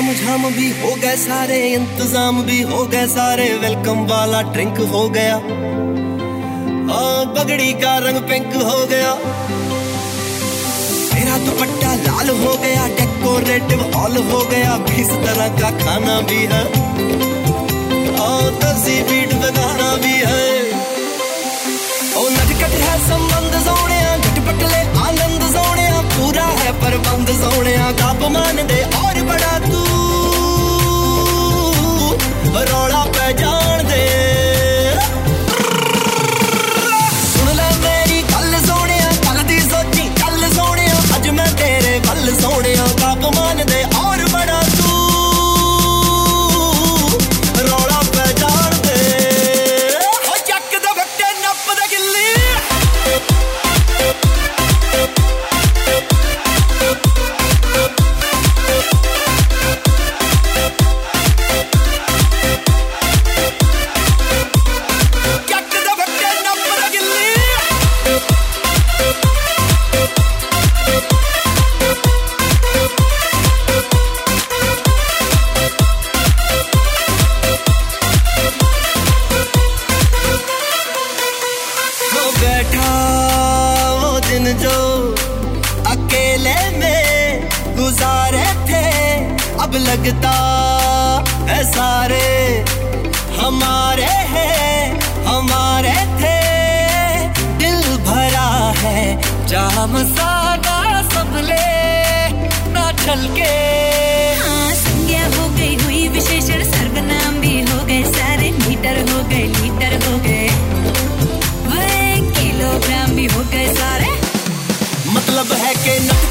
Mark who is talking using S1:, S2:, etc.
S1: ताम झाम भी हो गए सारे इंतज़ाम भी हो गए सारे वेलकम वाला ड्रिंक हो गया। आ, पगड़ी का रंग पिंक हो गया। मेरा दुपट्टा लाल हो गया डेकोरेटिव हॉल हो गया बीस तरह का खाना भी है। और बीट बगाना भी है। नटकट है संबंध सोने झटपट ले आनंद सोने पूरा है प्रबंध सोने का मान दे लगता है सारे। हमारे हैं हमारे थे। दिल भरा है जाम सादा सबले ना छलके
S2: हाँ, संज्ञा हो गई हुई विशेषण सर्वनाम भी हो गए सारे। मीटर हो गए लीटर हो गए। वह किलोग्राम भी हो गए सारे।
S1: मतलब है कि नट